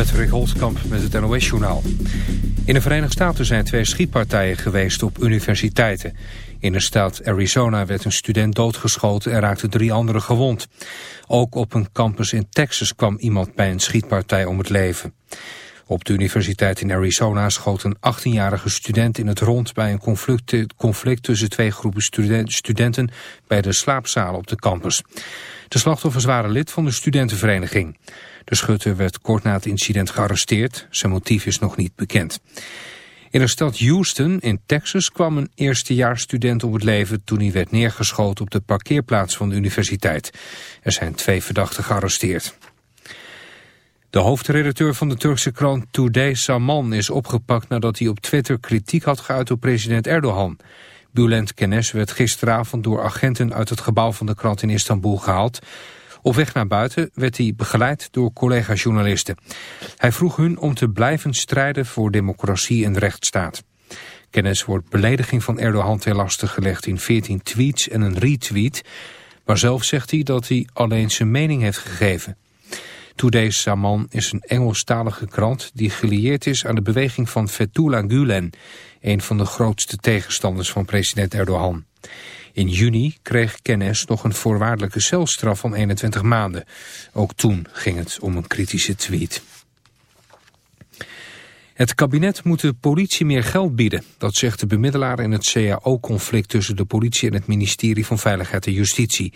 Patrick Holtkamp met het NOS-journaal. In de Verenigde Staten zijn twee schietpartijen geweest op universiteiten. In de staat Arizona werd een student doodgeschoten en raakten drie anderen gewond. Ook op een campus in Texas kwam iemand bij een schietpartij om het leven. Op de universiteit in Arizona schoot een 18-jarige student in het rond bij een conflict, conflict tussen twee groepen studenten bij de slaapzalen op de campus. De slachtoffers waren lid van de studentenvereniging. De schutter werd kort na het incident gearresteerd. Zijn motief is nog niet bekend. In de stad Houston in Texas kwam een eerstejaarsstudent om het leven toen hij werd neergeschoten op de parkeerplaats van de universiteit. Er zijn twee verdachten gearresteerd. De hoofdredacteur van de Turkse krant Today Saman is opgepakt nadat hij op Twitter kritiek had geuit op president Erdogan. Bülent Kenes werd gisteravond door agenten uit het gebouw van de krant in Istanbul gehaald. Op weg naar buiten werd hij begeleid door collega-journalisten. Hij vroeg hun om te blijven strijden voor democratie en rechtsstaat. Kennis wordt belediging van Erdogan ter laste gelegd in 14 tweets en een retweet. Maar zelf zegt hij dat hij alleen zijn mening heeft gegeven. Today Saman is een Engelstalige krant die gelieerd is aan de beweging van Fethullah Gulen, een van de grootste tegenstanders van president Erdogan. In juni kreeg Kennis nog een voorwaardelijke celstraf van 21 maanden. Ook toen ging het om een kritische tweet. Het kabinet moet de politie meer geld bieden. Dat zegt de bemiddelaar in het CAO-conflict tussen de politie en het ministerie van Veiligheid en Justitie.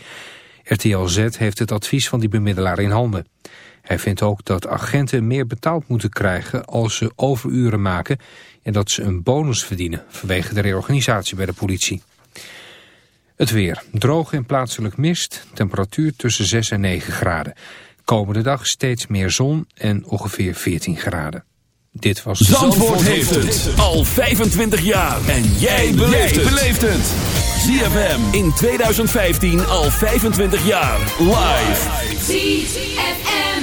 RTL Z heeft het advies van die bemiddelaar in handen. Hij vindt ook dat agenten meer betaald moeten krijgen als ze overuren maken en dat ze een bonus verdienen vanwege de reorganisatie bij de politie. Het weer. Droog en plaatselijk mist. Temperatuur tussen 6 en 9 graden. Komende dag steeds meer zon en ongeveer 14 graden. Dit was... Zandvoort, Zandvoort heeft het al 25 jaar. En jij beleeft het. ZFM in 2015 al 25 jaar. Live. ZFM.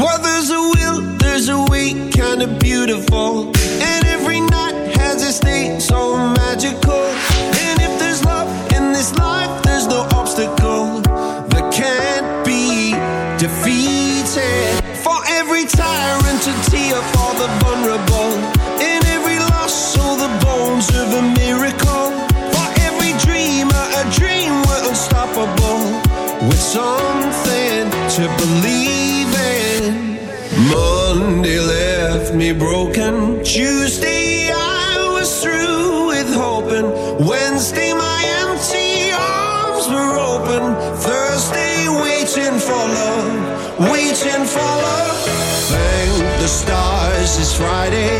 What the? Friday.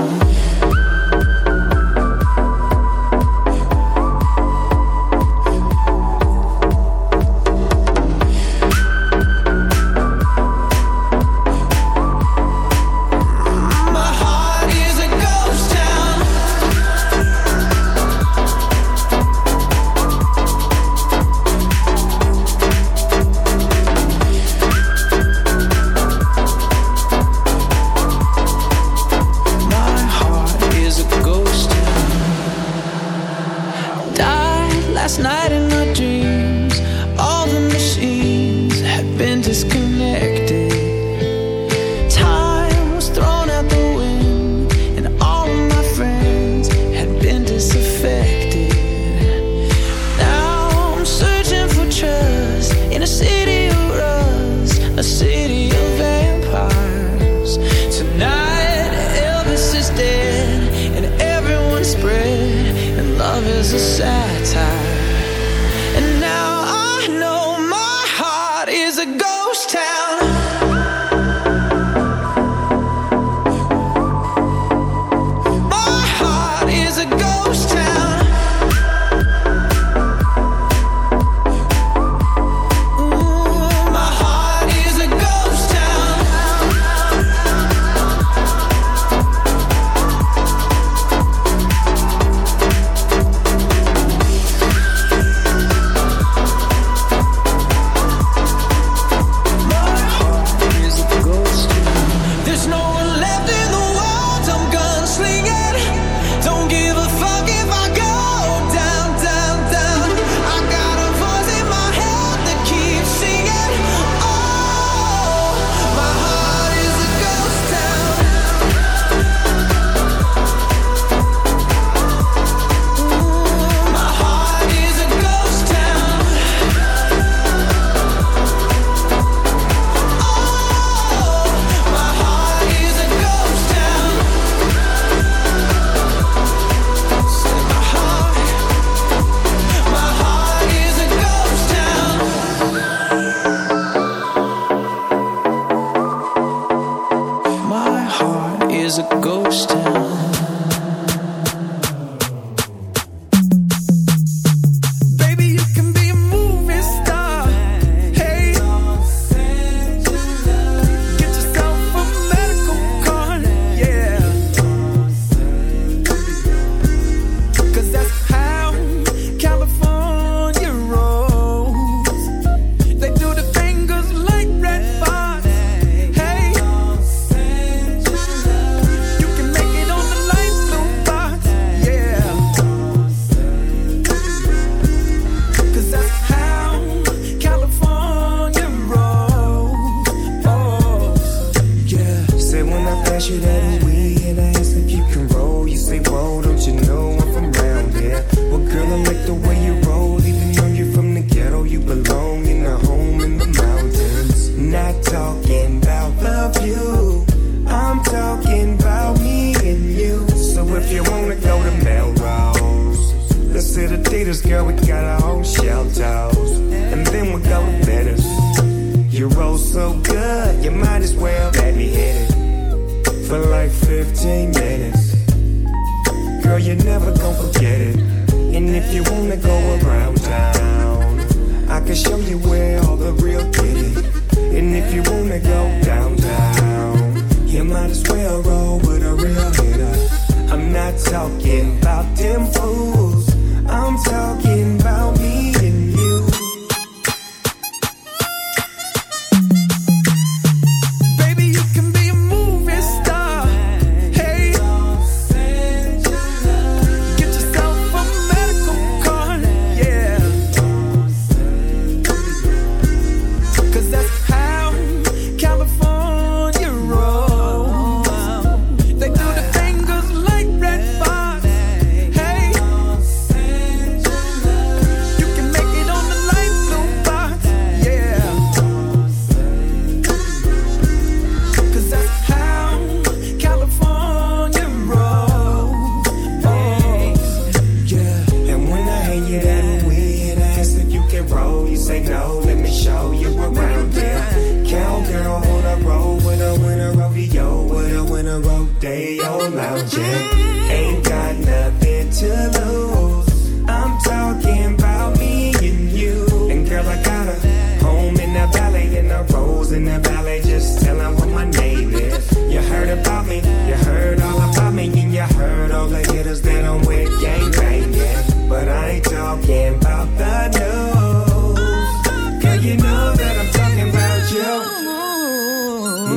know the Melrose. Let's hit Adidas, girl, we got our own shell toes. And then we'll go to Venice. You roll so good, you might as well let me hit it. For like 15 minutes. Girl, you're never gonna forget it. And if you wanna go around town, I can show you where all the real get it. And if you wanna go downtown, you might as well roll with a real hitter not talking about them fools. I'm talking.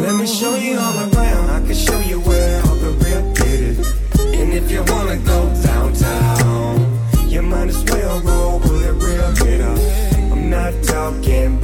Let me show you all around. I can show you where all the real is. And if you wanna go downtown, you might as well roll with a real hitter. I'm not talking